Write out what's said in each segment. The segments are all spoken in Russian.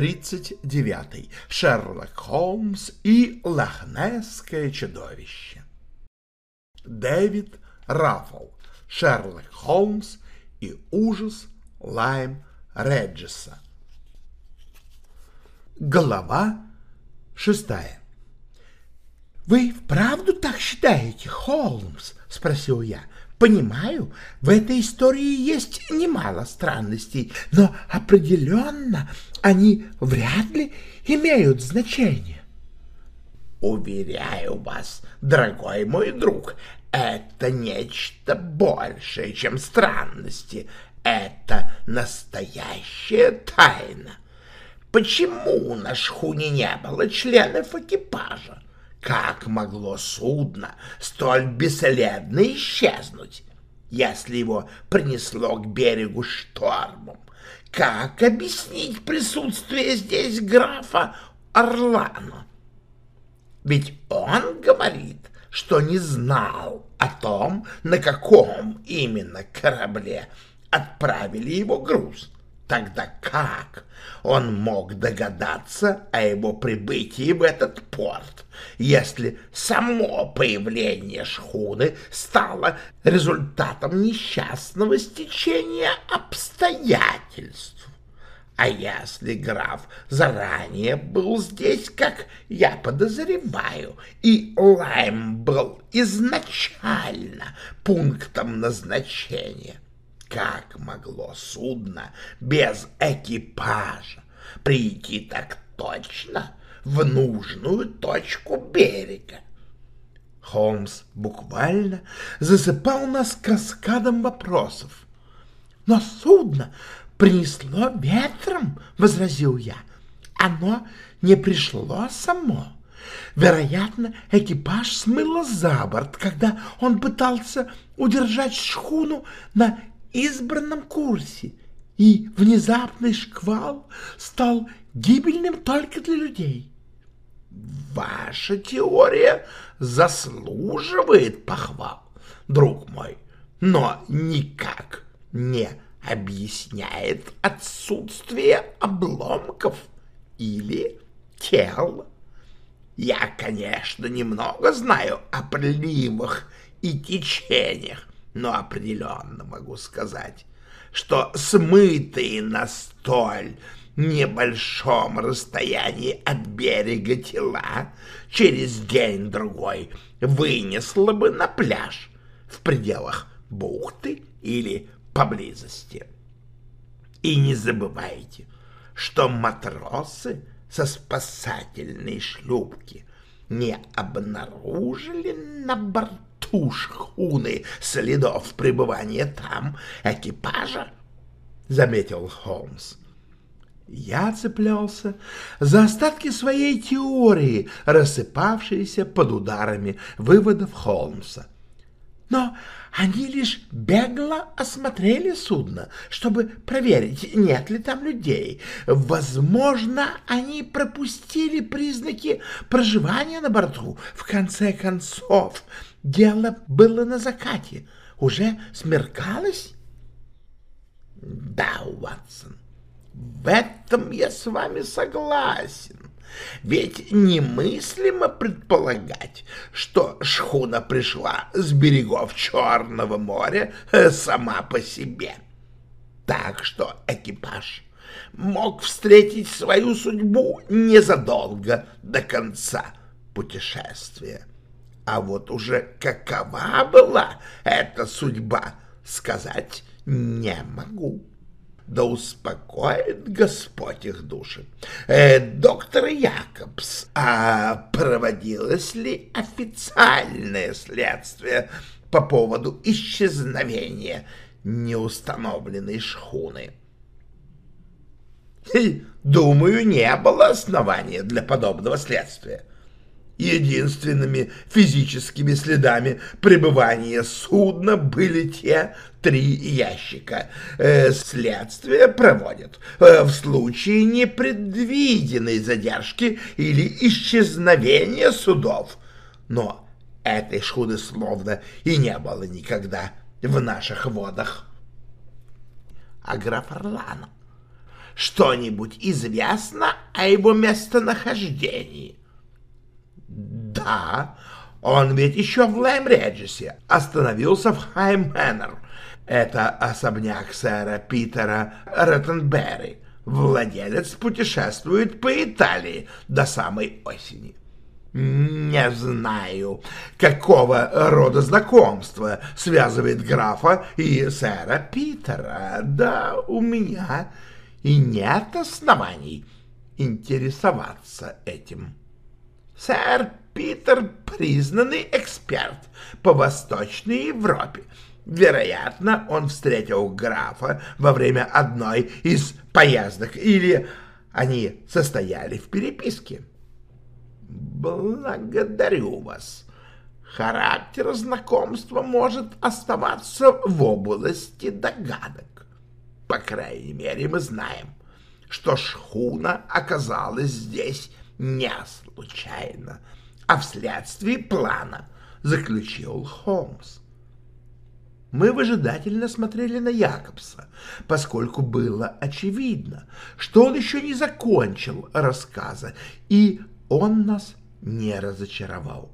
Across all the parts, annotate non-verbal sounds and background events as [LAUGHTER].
39. Шерлок Холмс и Лохнесское чудовище. Дэвид Раффл. Шерлок Холмс и ужас Лайм Реджеса. Глава шестая. «Вы вправду так считаете, Холмс?» — спросил я. Понимаю, в этой истории есть немало странностей, но определенно они вряд ли имеют значение. Уверяю вас, дорогой мой друг, это нечто большее, чем странности. Это настоящая тайна. Почему на шхуне не было членов экипажа? Как могло судно столь бесследно исчезнуть, если его принесло к берегу штормом? Как объяснить присутствие здесь графа Орлана? Ведь он говорит, что не знал о том, на каком именно корабле отправили его груз. Тогда как он мог догадаться о его прибытии в этот порт, если само появление шхуны стало результатом несчастного стечения обстоятельств? А если граф заранее был здесь, как я подозреваю, и Лайм был изначально пунктом назначения — как могло судно без экипажа прийти так точно в нужную точку берега? Холмс буквально засыпал нас каскадом вопросов. «Но судно принесло ветром», — возразил я. «Оно не пришло само». Вероятно, экипаж смыло за борт, когда он пытался удержать шхуну на избранном курсе, и внезапный шквал стал гибельным только для людей. Ваша теория заслуживает похвал, друг мой, но никак не объясняет отсутствие обломков или тел. Я, конечно, немного знаю о приливах и течениях, но определенно могу сказать, что смытые на столь небольшом расстоянии от берега тела через день-другой вынесло бы на пляж в пределах бухты или поблизости. И не забывайте, что матросы со спасательной шлюпки не обнаружили на борту борту шхуны следов пребывания там экипажа, — заметил Холмс. Я цеплялся за остатки своей теории, рассыпавшиеся под ударами выводов Холмса. Но они лишь бегло осмотрели судно, чтобы проверить, нет ли там людей. Возможно, они пропустили признаки проживания на борту. В конце концов, Дело было на закате. Уже смеркалось? Да, Уатсон, в этом я с вами согласен. Ведь немыслимо предполагать, что шхуна пришла с берегов Черного моря э, сама по себе. Так что экипаж мог встретить свою судьбу незадолго до конца путешествия. А вот уже какова была эта судьба, сказать не могу. да успокоит Господь их души. Э, доктор Якобс, а проводилось ли официальное следствие по поводу исчезновения неустановленной шхуны? Думаю, не было основания для подобного следствия. Единственными физическими следами пребывания судна были те три ящика. Э, следствие проводят э, в случае непредвиденной задержки или исчезновения судов. Но этой шхуны словно и не было никогда в наших водах. А граф Орлано, что-нибудь известно о его местонахождении? Да, он ведь еще в Лайм-Реджисе остановился в Хайм-Мэнор. Это особняк сэра Питера Реттенберри. Владелец путешествует по Италии до самой осени. Не знаю, какого рода знакомство связывает графа и сэра Питера. Да у меня и нет оснований интересоваться этим. Сэр Питер — признанный эксперт по Восточной Европе. Вероятно, он встретил графа во время одной из поездок, или они состояли в переписке. Благодарю вас. Характер знакомства может оставаться в области догадок. По крайней мере, мы знаем, что шхуна оказалась здесь не случайно, а вследствие плана, заключил Холмс. Мы выжидательно смотрели на Якобса, поскольку было очевидно, что он еще не закончил рассказа, и он нас не разочаровал.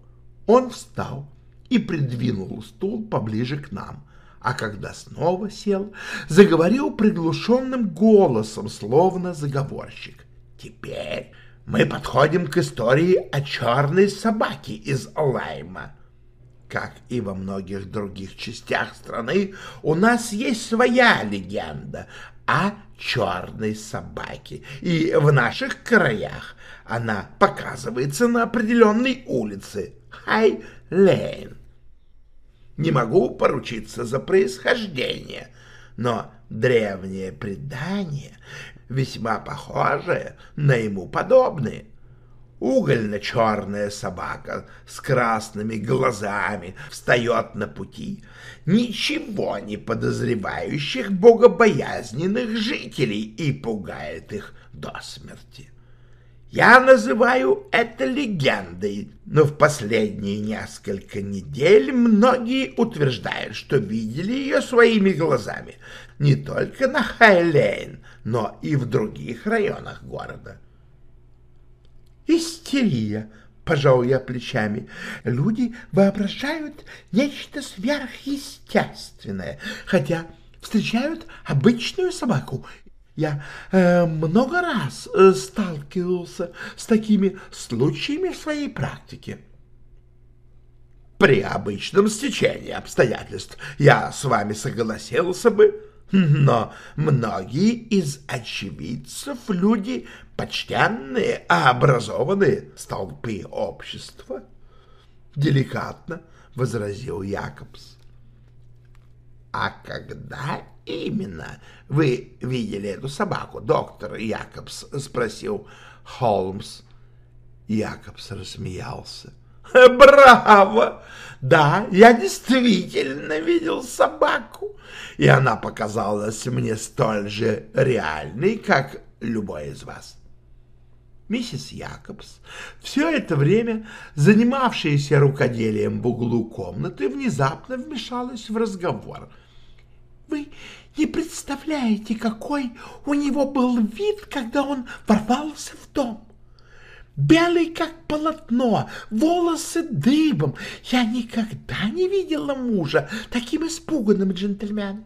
Он встал и придвинул стул поближе к нам, а когда снова сел, заговорил приглушенным голосом, словно заговорщик. «Теперь мы подходим к истории о черной собаке из Лайма. Как и во многих других частях страны, у нас есть своя легенда о черной собаке, и в наших краях она показывается на определенной улице Хай-Лейн. Не могу поручиться за происхождение, но древнее предание весьма похожие на ему подобные. Угольно-черная собака с красными глазами встает на пути ничего не подозревающих богобоязненных жителей и пугает их до смерти. Я называю это легендой, но в последние несколько недель многие утверждают, что видели ее своими глазами не только на Хайлейн, но и в других районах города. Истерия, пожал я плечами. Люди воображают нечто сверхъестественное, хотя встречают обычную собаку я э, много раз э, сталкивался с такими случаями в своей практике. При обычном стечении обстоятельств я с вами согласился бы, но многие из очевидцев — люди почтенные, а образованные столпы общества. Деликатно возразил Якобс. А когда именно вы видели эту собаку, доктор Якобс? — спросил Холмс. Якобс рассмеялся. — [LAUGHS] Браво! Да, я действительно видел собаку, и она показалась мне столь же реальной, как любой из вас. Миссис Якобс, все это время занимавшаяся рукоделием в углу комнаты, внезапно вмешалась в разговор — вы не представляете, какой у него был вид, когда он ворвался в дом. Белый, как полотно, волосы дыбом. Я никогда не видела мужа таким испуганным джентльменом.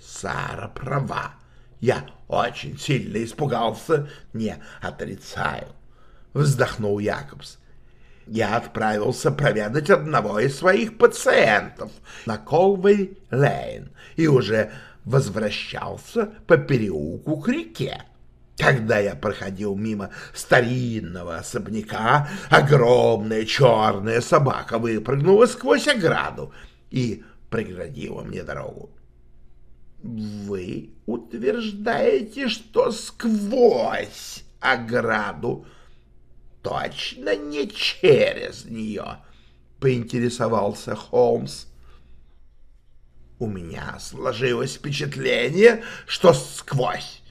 Сара права. Я очень сильно испугался, не отрицаю. Вздохнул Якобс я отправился проведать одного из своих пациентов на Колвей-Лейн и уже возвращался по переулку к реке. Когда я проходил мимо старинного особняка, огромная черная собака выпрыгнула сквозь ограду и преградила мне дорогу. Вы утверждаете, что сквозь ограду, точно не через нее, поинтересовался Холмс. У меня сложилось впечатление, что сквозь.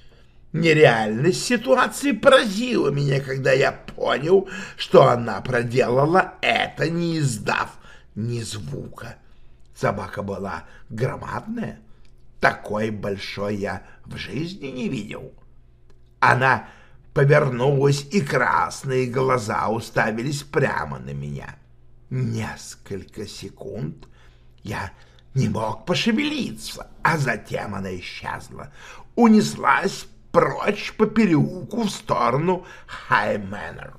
Нереальность ситуации поразила меня, когда я понял, что она проделала это, не издав ни звука. Собака была громадная, такой большой я в жизни не видел. Она повернулась, и красные глаза уставились прямо на меня. Несколько секунд я не мог пошевелиться, а затем она исчезла, унеслась прочь по переулку в сторону Хаймэннер.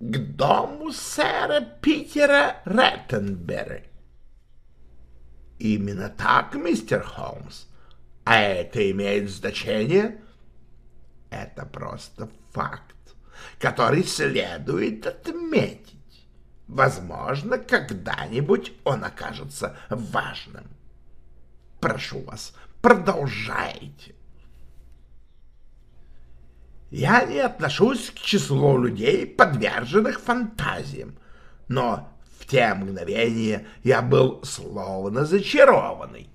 К дому сэра Питера Реттенберри. Именно так, мистер Холмс. А это имеет значение? Это просто факт, который следует отметить. Возможно, когда-нибудь он окажется важным. Прошу вас, продолжайте. Я не отношусь к числу людей, подверженных фантазиям, но в те мгновения я был словно зачарованный.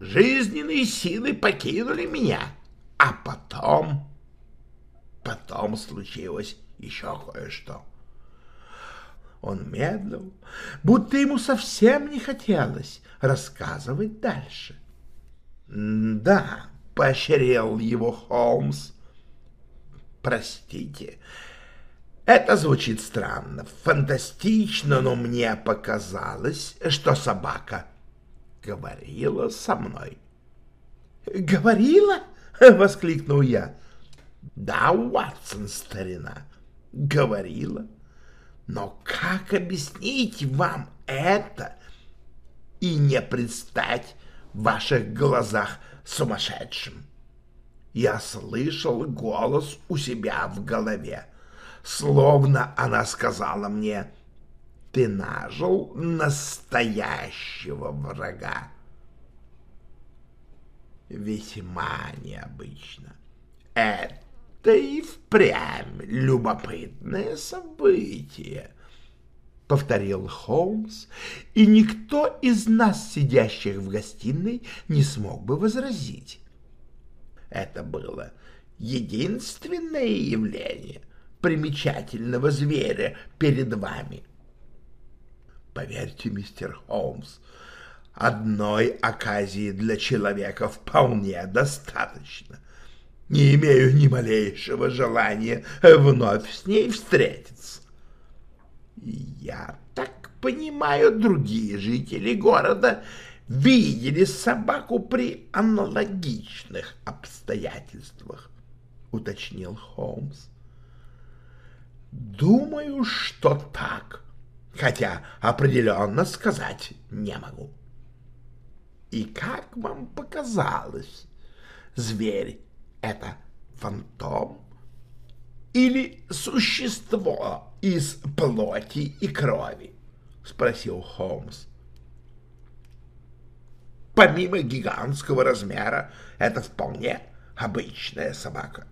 Жизненные силы покинули меня, а потом... Потом случилось еще кое-что. Он медлил, будто ему совсем не хотелось рассказывать дальше. «Да», — поощрил его Холмс, — «простите, это звучит странно, фантастично, но мне показалось, что собака говорила со мной. «Говорила?» — воскликнул я. «Да, Уатсон, старина, говорила. Но как объяснить вам это и не предстать ваших глазах сумасшедшим?» Я слышал голос у себя в голове словно она сказала мне, «Ты нажил настоящего врага». Весьма необычно. Это и впрямь любопытное событие, — повторил Холмс, и никто из нас, сидящих в гостиной, не смог бы возразить. Это было единственное явление, примечательного зверя перед вами. Поверьте, мистер Холмс, одной оказии для человека вполне достаточно. Не имею ни малейшего желания вновь с ней встретиться. Я так понимаю, другие жители города видели собаку при аналогичных обстоятельствах, уточнил Холмс. Думаю, что так, хотя определенно сказать не могу. И как вам показалось, зверь — это фантом или существо из плоти и крови? — спросил Холмс. Помимо гигантского размера, это вполне обычная собака.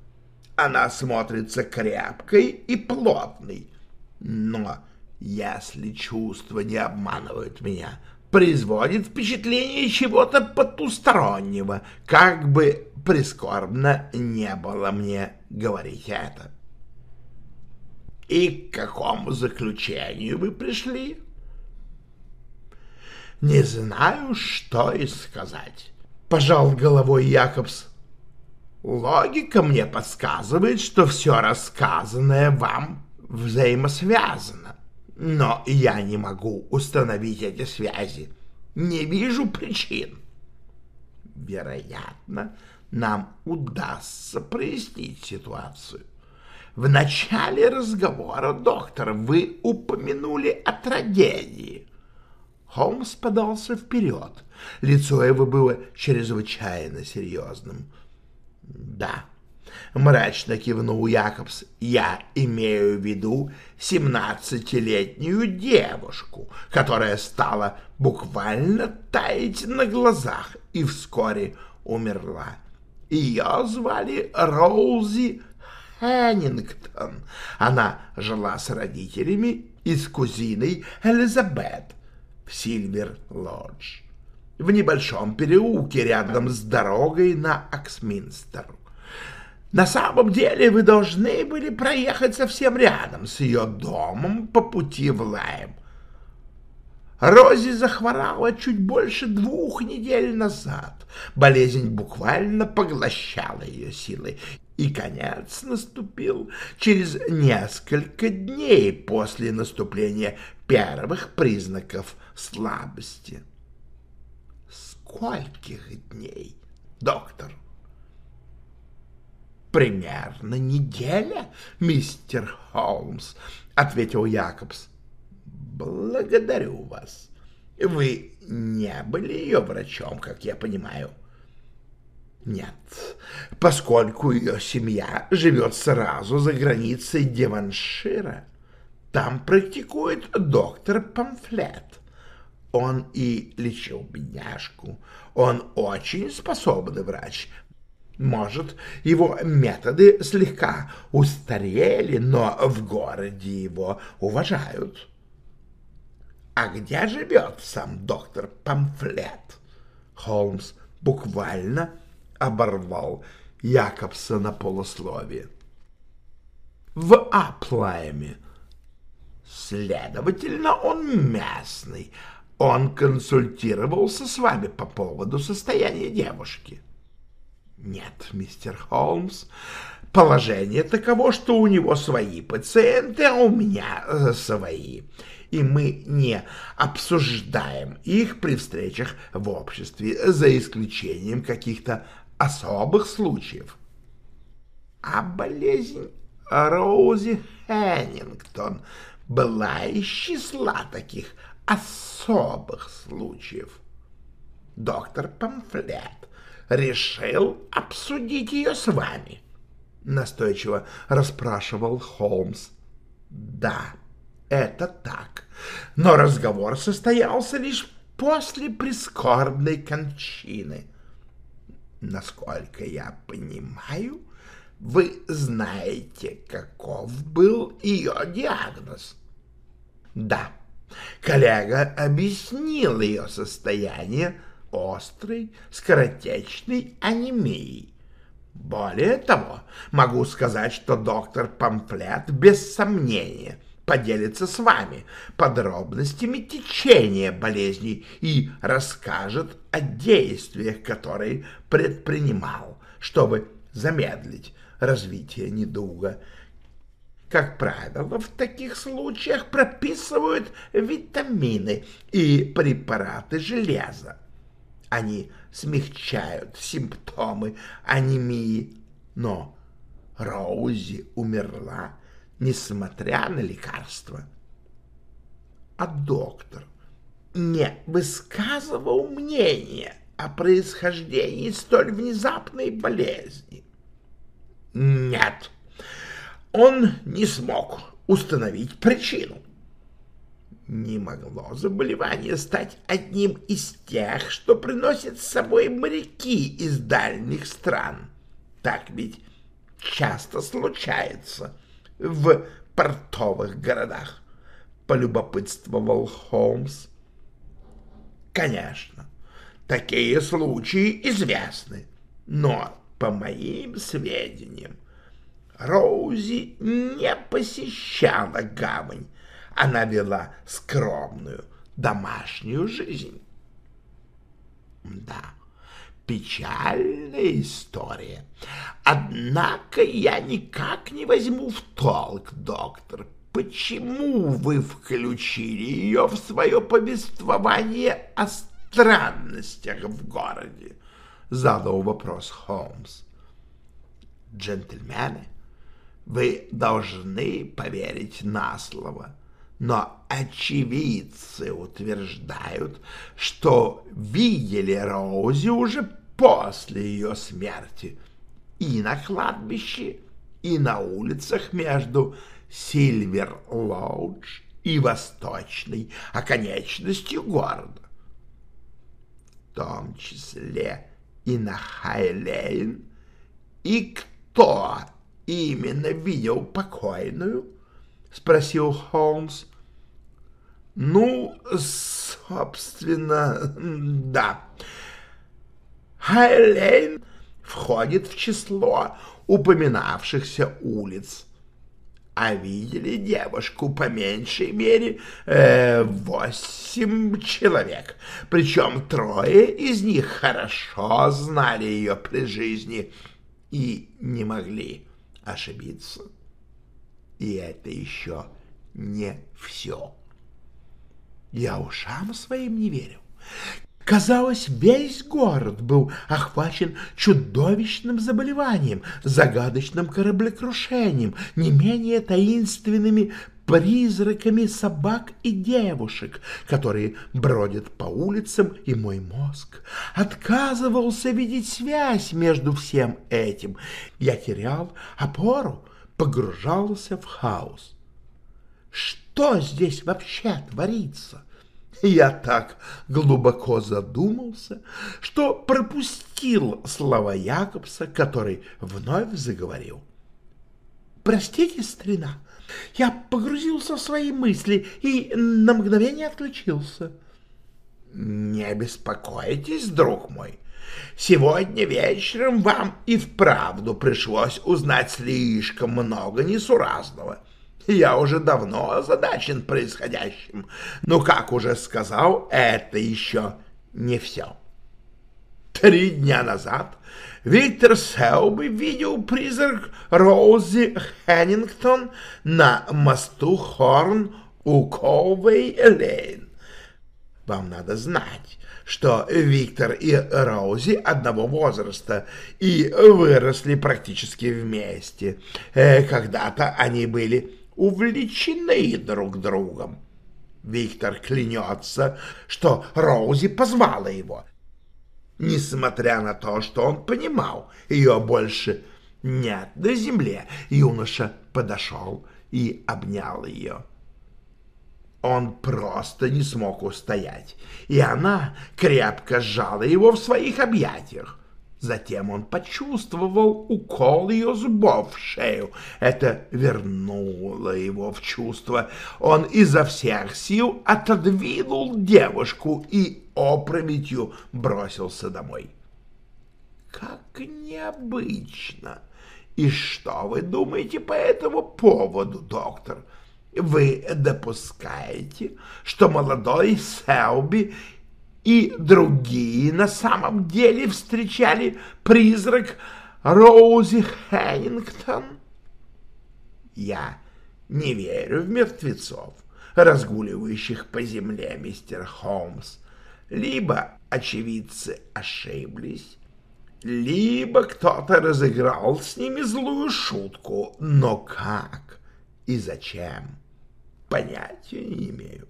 Она смотрится крепкой и плотной. Но, если чувства не обманывают меня, производит впечатление чего-то потустороннего, как бы прискорбно не было мне говорить это. И к какому заключению вы пришли? Не знаю, что и сказать. Пожал головой Якобс. Логика мне подсказывает, что все рассказанное вам взаимосвязано. Но я не могу установить эти связи. Не вижу причин. Вероятно, нам удастся прояснить ситуацию. В начале разговора, доктор, вы упомянули о трагедии. Холмс подался вперед. Лицо его было чрезвычайно серьезным. «Да», — мрачно кивнул Якобс, — «я имею в виду семнадцатилетнюю девушку, которая стала буквально таять на глазах и вскоре умерла. Ее звали Роузи Хеннингтон. Она жила с родителями и с кузиной Элизабет в Сильвер-Лодж в небольшом переулке рядом с дорогой на Аксминстер. На самом деле вы должны были проехать совсем рядом с ее домом по пути в Лайм. Рози захворала чуть больше двух недель назад. Болезнь буквально поглощала ее силы, и конец наступил через несколько дней после наступления первых признаков слабости. Скольких дней, доктор? Примерно неделя, мистер Холмс, ответил Якобс. Благодарю вас. Вы не были ее врачом, как я понимаю. Нет, поскольку ее семья живет сразу за границей Деваншира, там практикует доктор Памфлет. Он и лечил бедняжку. Он очень способный врач. Может, его методы слегка устарели, но в городе его уважают. А где живет сам доктор Памфлет? Холмс буквально оборвал Якобса на полусловие. В Аплайме. Следовательно, он местный. Он консультировался с вами по поводу состояния девушки. Нет, мистер Холмс, положение таково, что у него свои пациенты, а у меня э, свои и мы не обсуждаем их при встречах в обществе, за исключением каких-то особых случаев. А болезнь Роузи Хеннингтон была из числа таких особых случаев. Доктор Памфлет решил обсудить ее с вами, настойчиво расспрашивал Холмс. Да, это так. Но разговор состоялся лишь после прискорбной кончины. Насколько я понимаю, вы знаете, каков был ее диагноз. Да, коллега объяснил ее состояние острой, скоротечной анемией. Более того, могу сказать, что доктор Памфлет без сомнения поделится с вами подробностями течения болезни и расскажет о действиях, которые предпринимал, чтобы замедлить развитие недуга. Как правило, в таких случаях прописывают витамины и препараты железа. Они смягчают симптомы анемии, но Роузи умерла несмотря на лекарства. А доктор не высказывал мнения о происхождении столь внезапной болезни. Нет, он не смог установить причину. Не могло заболевание стать одним из тех, что приносят с собой моряки из дальних стран. Так ведь часто случается в портовых городах? — полюбопытствовал Холмс. Конечно, такие случаи известны, но, по моим сведениям, Роузи не посещала гавань, она вела скромную домашнюю жизнь. Да, печальная история. Однако я никак не возьму в толк, доктор, почему вы включили ее в свое повествование о странностях в городе? Задал вопрос Холмс. Джентльмены, вы должны поверить на слово. но очевидцы утверждают, что видели Роузи уже после ее смерти и на кладбище, и на улицах между Сильвер-Лоудж и восточной оконечностью города, в том числе и на Хайлейн, и кто именно видел покойную? — спросил Холмс. — Ну, собственно, да. Хайлейн входит в число упоминавшихся улиц. А видели девушку по меньшей мере э, восемь человек, причем трое из них хорошо знали ее при жизни и не могли ошибиться. И это еще не все. Я ушам своим не верил. Казалось, весь город был охвачен чудовищным заболеванием, загадочным кораблекрушением, не менее таинственными призраками собак и девушек, которые бродят по улицам, и мой мозг отказывался видеть связь между всем этим. Я терял опору, погружался в хаос. Что здесь вообще творится? Я так глубоко задумался, что пропустил слова Якобса, который вновь заговорил. «Простите, старина, я погрузился в свои мысли и на мгновение отключился». «Не беспокойтесь, друг мой. Сегодня вечером вам и вправду пришлось узнать слишком много несуразного». Я уже давно озадачен происходящим, но, как уже сказал, это еще не все. Три дня назад Виктор Селби видел призрак Роузи Хеннингтон на мосту Хорн у Коувей-Лейн. Вам надо знать, что Виктор и Роузи одного возраста и выросли практически вместе. Э, когда-то они были увлечены друг другом. Виктор клянется, что Роузи позвала его, несмотря на то, что он понимал, ее больше нет на земле. Юноша подошел и обнял ее. Он просто не смог устоять, и она крепко сжала его в своих объятиях. Затем он почувствовал укол ее зубов в шею. Это вернуло его в чувство. Он изо всех сил отодвинул девушку и опрометью бросился домой. Как необычно! И что вы думаете по этому поводу, доктор? Вы допускаете, что молодой Селби и другие на самом деле встречали призрак Роузи Хеннингтон? Я не верю в мертвецов, разгуливающих по земле, мистер Холмс. Либо очевидцы ошиблись, либо кто-то разыграл с ними злую шутку. Но как и зачем, понятия не имею.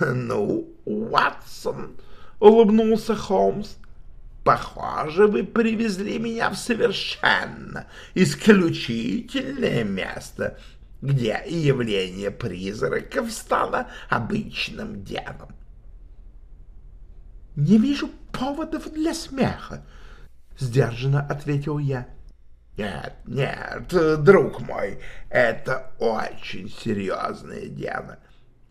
[LAUGHS] «Ну, Уатсон», — улыбнулся Холмс, — «похоже, вы привезли меня в совершенно исключительное место, где явление призраков стало обычным делом». «Не вижу поводов для смеха», — сдержанно ответил я. «Нет, нет, друг мой, это очень серьезное дело».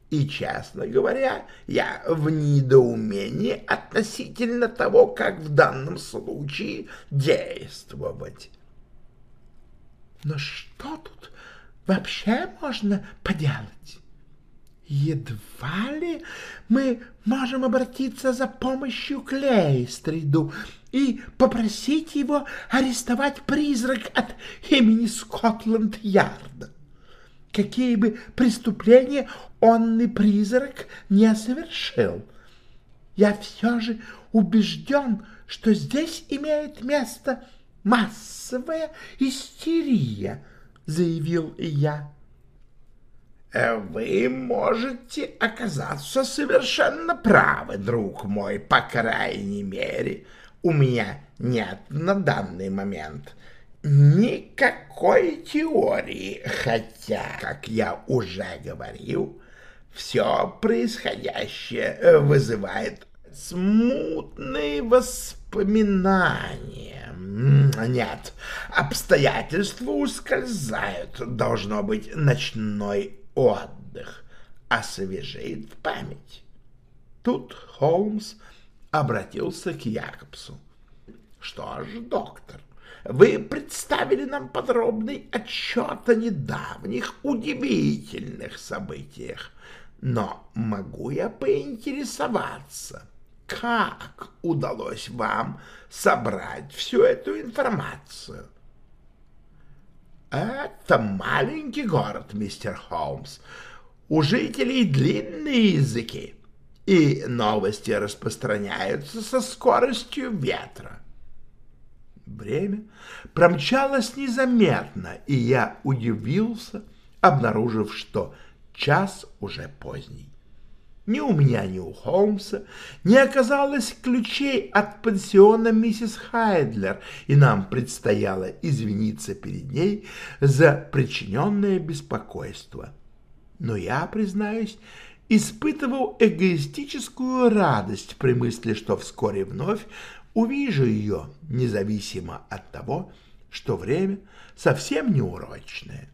И, честно говоря, я в недоумении относительно того, как в данном случае действовать. Но что тут вообще можно поделать? Едва ли мы можем обратиться за помощью к Лейстриду и попросить его арестовать призрак от имени Скотланд-Ярда какие бы преступления онный призрак не совершил. Я все же убежден, что здесь имеет место массовая истерия, заявил я. Вы можете оказаться совершенно правы, друг мой, по крайней мере, у меня нет на данный момент никакой теории, хотя, как я уже говорил, все происходящее вызывает смутные воспоминания. Нет, обстоятельства ускользают. Должно быть ночной отдых освежит память. Тут Холмс обратился к Якобсу. Что ж, доктор, вы представили нам подробный отчет о недавних удивительных событиях, но могу я поинтересоваться, как удалось вам собрать всю эту информацию? Это маленький город, мистер Холмс. У жителей длинные языки, и новости распространяются со скоростью ветра. Время промчалось незаметно, и я удивился, обнаружив, что час уже поздний. Ни у меня, ни у Холмса не оказалось ключей от пансиона миссис Хайдлер, и нам предстояло извиниться перед ней за причиненное беспокойство. Но я, признаюсь, испытывал эгоистическую радость при мысли, что вскоре вновь увижу ее, независимо от того, что время совсем неурочное.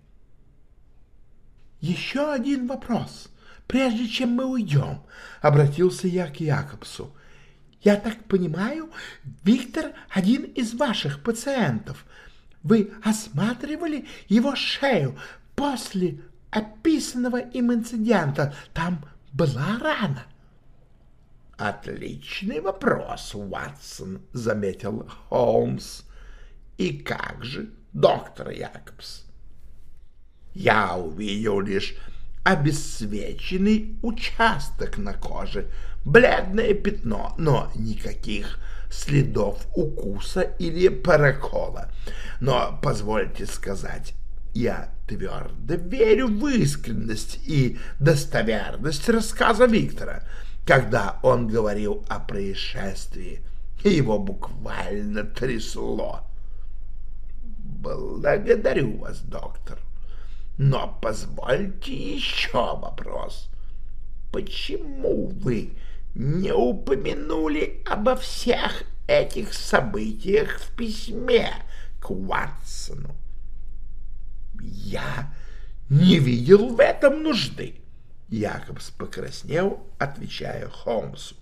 «Еще один вопрос», прежде чем мы уйдем, — обратился я к Якобсу. — Я так понимаю, Виктор — один из ваших пациентов. Вы осматривали его шею после описанного им инцидента. Там была рана. — Отличный вопрос, Ватсон, — заметил Холмс. — И как же, доктор Якобс? Я увидел лишь обесцвеченный участок на коже, бледное пятно, но никаких следов укуса или прокола. Но позвольте сказать, я твердо верю в искренность и достоверность рассказа Виктора, когда он говорил о происшествии. Его буквально трясло. Благодарю вас, доктор. Но позвольте еще вопрос. Почему вы не упомянули обо всех этих событиях в письме к Уатсону? Я не видел в этом нужды. Якобс покраснел, отвечая Холмсу.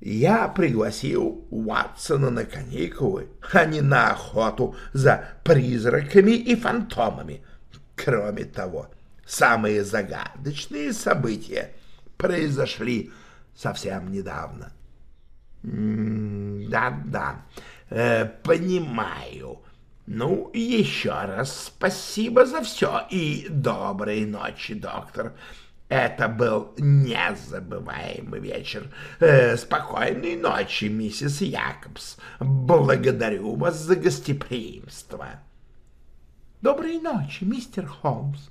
Я пригласил Уатсона на каникулы, а не на охоту за призраками и фантомами. Кроме того, самые загадочные события произошли совсем недавно. Да-да, э, понимаю. Ну, еще раз спасибо за все и доброй ночи, доктор. Это был незабываемый вечер. Э, спокойной ночи, миссис Якобс. Благодарю вас за гостеприимство. «Доброй ночи, мистер Холмс!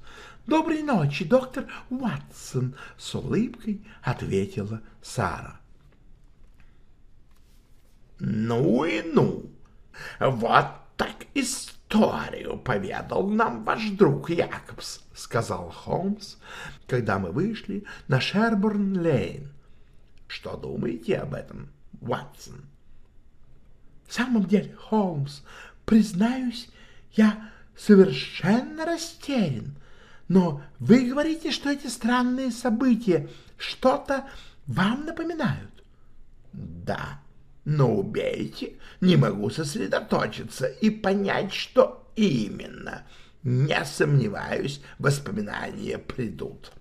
Доброй ночи, доктор Уатсон!» — с улыбкой ответила Сара. «Ну и ну! Вот так историю поведал нам ваш друг Якобс», — сказал Холмс, когда мы вышли на Шербурн-Лейн. «Что думаете об этом, Уатсон?» «В самом деле, Холмс, признаюсь, я совершенно растерян. Но вы говорите, что эти странные события что-то вам напоминают. Да, но убейте, не могу сосредоточиться и понять, что именно. Не сомневаюсь, воспоминания придут.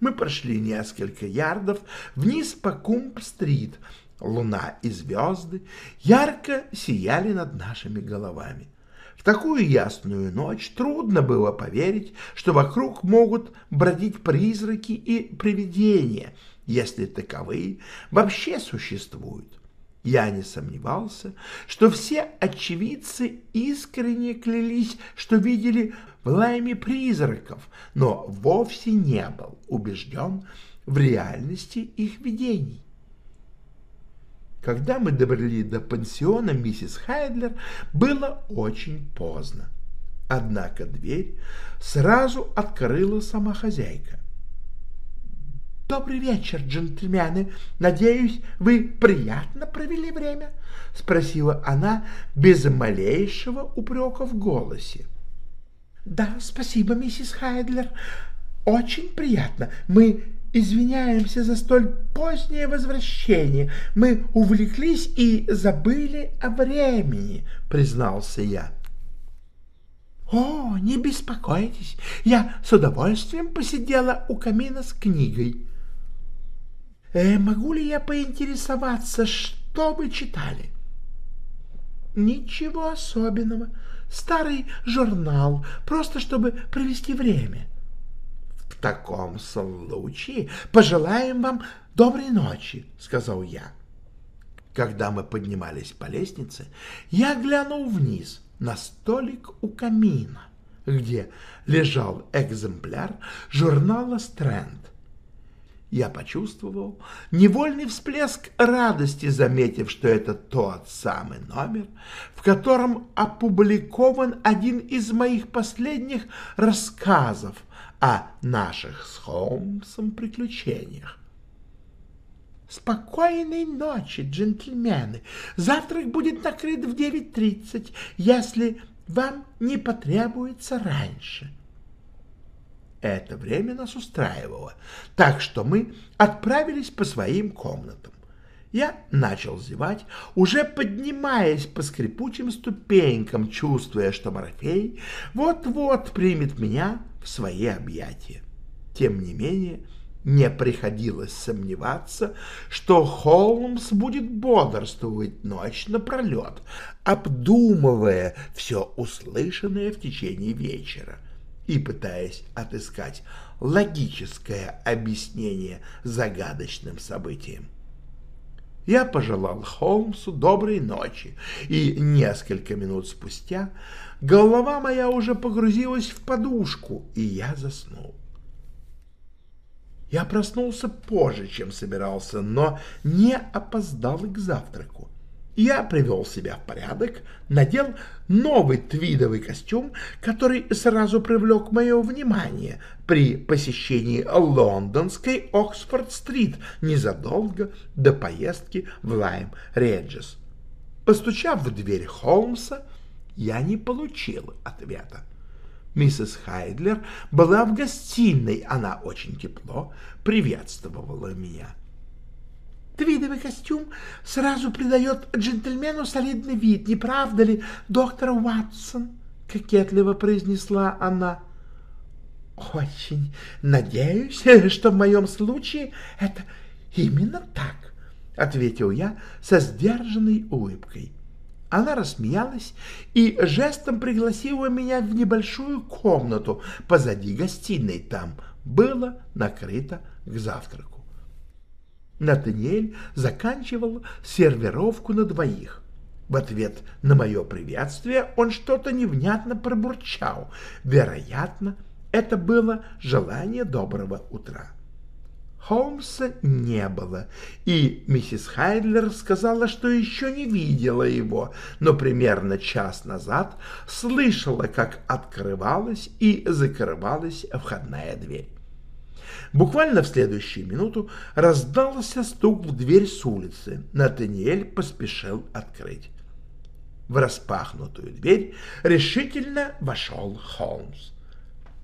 Мы прошли несколько ярдов вниз по Кумб-стрит. Луна и звезды ярко сияли над нашими головами. В такую ясную ночь трудно было поверить, что вокруг могут бродить призраки и привидения, если таковые вообще существуют. Я не сомневался, что все очевидцы искренне клялись, что видели в лайме призраков, но вовсе не был убежден в реальности их видений. Когда мы добрели до пансиона миссис Хайдлер, было очень поздно. Однако дверь сразу открыла сама хозяйка. «Добрый вечер, джентльмены. Надеюсь, вы приятно провели время?» — спросила она без малейшего упрека в голосе. «Да, спасибо, миссис Хайдлер. Очень приятно. Мы извиняемся за столь позднее возвращение. Мы увлеклись и забыли о времени», — признался я. «О, не беспокойтесь, я с удовольствием посидела у камина с книгой. Э, могу ли я поинтересоваться, что вы читали? Ничего особенного. Старый журнал, просто чтобы провести время. В таком случае пожелаем вам доброй ночи, сказал я. Когда мы поднимались по лестнице, я глянул вниз на столик у камина, где лежал экземпляр журнала «Стрэнд» я почувствовал невольный всплеск радости, заметив, что это тот самый номер, в котором опубликован один из моих последних рассказов о наших с Холмсом приключениях. Спокойной ночи, джентльмены. Завтрак будет накрыт в 9.30, если вам не потребуется раньше. — это время нас устраивало, так что мы отправились по своим комнатам. Я начал зевать, уже поднимаясь по скрипучим ступенькам, чувствуя, что Морфей вот-вот примет меня в свои объятия. Тем не менее, не приходилось сомневаться, что Холмс будет бодрствовать ночь напролет, обдумывая все услышанное в течение вечера и пытаясь отыскать логическое объяснение загадочным событиям. Я пожелал Холмсу доброй ночи, и несколько минут спустя голова моя уже погрузилась в подушку, и я заснул. Я проснулся позже, чем собирался, но не опоздал к завтраку. Я привел себя в порядок, надел новый твидовый костюм, который сразу привлек мое внимание при посещении лондонской Оксфорд-стрит незадолго до поездки в Лайм-Реджес. Постучав в дверь Холмса, я не получил ответа. Миссис Хайдлер была в гостиной, она очень тепло приветствовала меня. — Твидовый костюм сразу придает джентльмену солидный вид, не правда ли, доктор Уатсон? — кокетливо произнесла она. — Очень надеюсь, [LAUGHS] что в моем случае это именно так, — ответил я со сдержанной улыбкой. Она рассмеялась и жестом пригласила меня в небольшую комнату позади гостиной. Там было накрыто к завтраку. Натаниэль заканчивал сервировку на двоих. В ответ на мое приветствие он что-то невнятно пробурчал. Вероятно, это было желание доброго утра. Холмса не было, и миссис Хайдлер сказала, что еще не видела его, но примерно час назад слышала, как открывалась и закрывалась входная дверь. Буквально в следующую минуту раздался стук в дверь с улицы. Натаниэль поспешил открыть. В распахнутую дверь решительно вошел Холмс.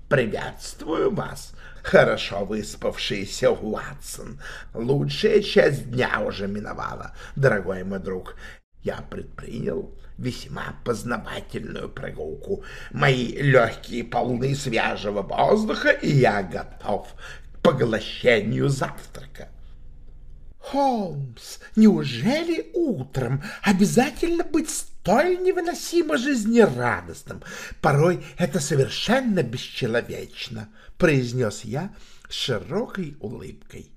«Приветствую вас, хорошо выспавшийся Уатсон. Лучшая часть дня уже миновала, дорогой мой друг. Я предпринял весьма познавательную прогулку. Мои легкие полны свежего воздуха, и я готов поглощению завтрака. Холмс, неужели утром обязательно быть столь невыносимо жизнерадостным? Порой это совершенно бесчеловечно, произнес я с широкой улыбкой.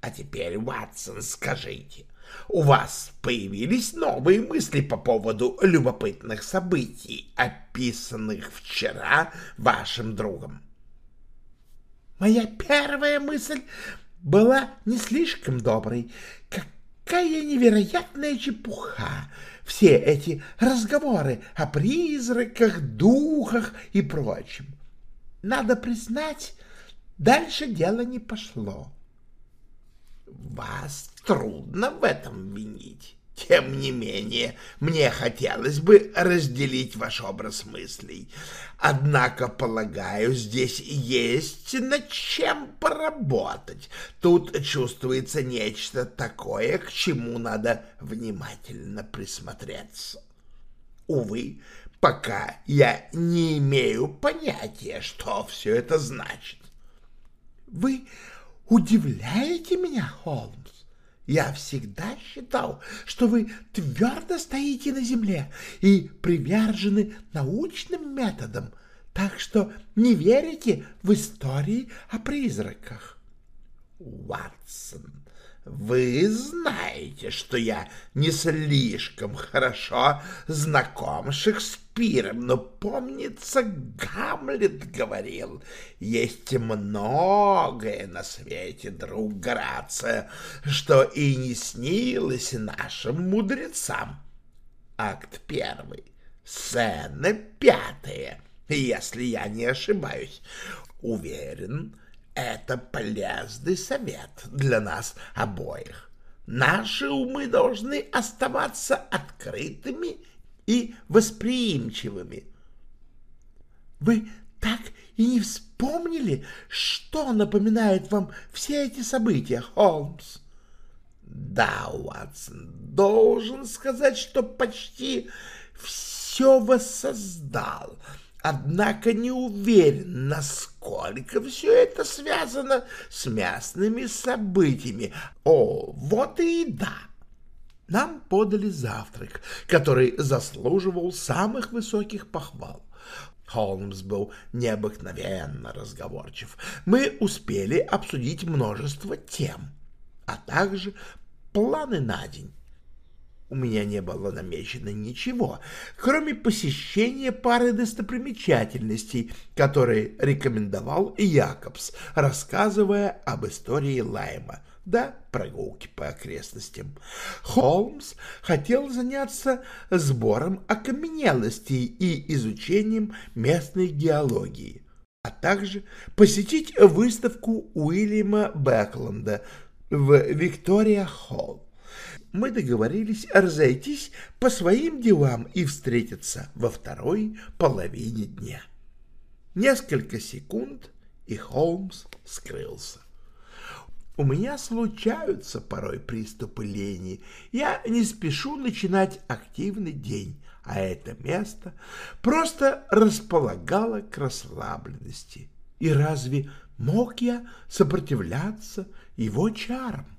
А теперь, Ватсон, скажите, у вас появились новые мысли по поводу любопытных событий, описанных вчера вашим другом. Моя первая мысль была не слишком доброй. Какая невероятная чепуха! Все эти разговоры о призраках, духах и прочем. Надо признать, дальше дело не пошло. Вас трудно в этом винить. Тем не менее, мне хотелось бы разделить ваш образ мыслей. Однако, полагаю, здесь есть над чем поработать. Тут чувствуется нечто такое, к чему надо внимательно присмотреться. Увы, пока я не имею понятия, что все это значит. Вы удивляете меня, Холмс? Я всегда считал, что вы твердо стоите на земле и привержены научным методам, так что не верите в истории о призраках. Ватсон, вы знаете, что я не слишком хорошо знаком с Шекспиром, но, помнится, Гамлет говорил, есть многое на свете, друг Грация, что и не снилось нашим мудрецам. Акт первый, сцена пятая, если я не ошибаюсь. Уверен, это полезный совет для нас обоих. Наши умы должны оставаться открытыми и восприимчивыми. Вы так и не вспомнили, что напоминают вам все эти события, Холмс? Да, Уатсон, должен сказать, что почти все воссоздал, однако не уверен, насколько все это связано с местными событиями. О, вот и да. Нам подали завтрак, который заслуживал самых высоких похвал. Холмс был необыкновенно разговорчив. Мы успели обсудить множество тем, а также планы на день. У меня не было намечено ничего, кроме посещения пары достопримечательностей, которые рекомендовал Якобс, рассказывая об истории Лайма, да прогулки по окрестностям. Холмс хотел заняться сбором окаменелостей и изучением местной геологии, а также посетить выставку Уильяма Бэкленда в Виктория-Холл мы договорились разойтись по своим делам и встретиться во второй половине дня. Несколько секунд, и Холмс скрылся. У меня случаются порой приступы лени. Я не спешу начинать активный день, а это место просто располагало к расслабленности. И разве мог я сопротивляться его чарам?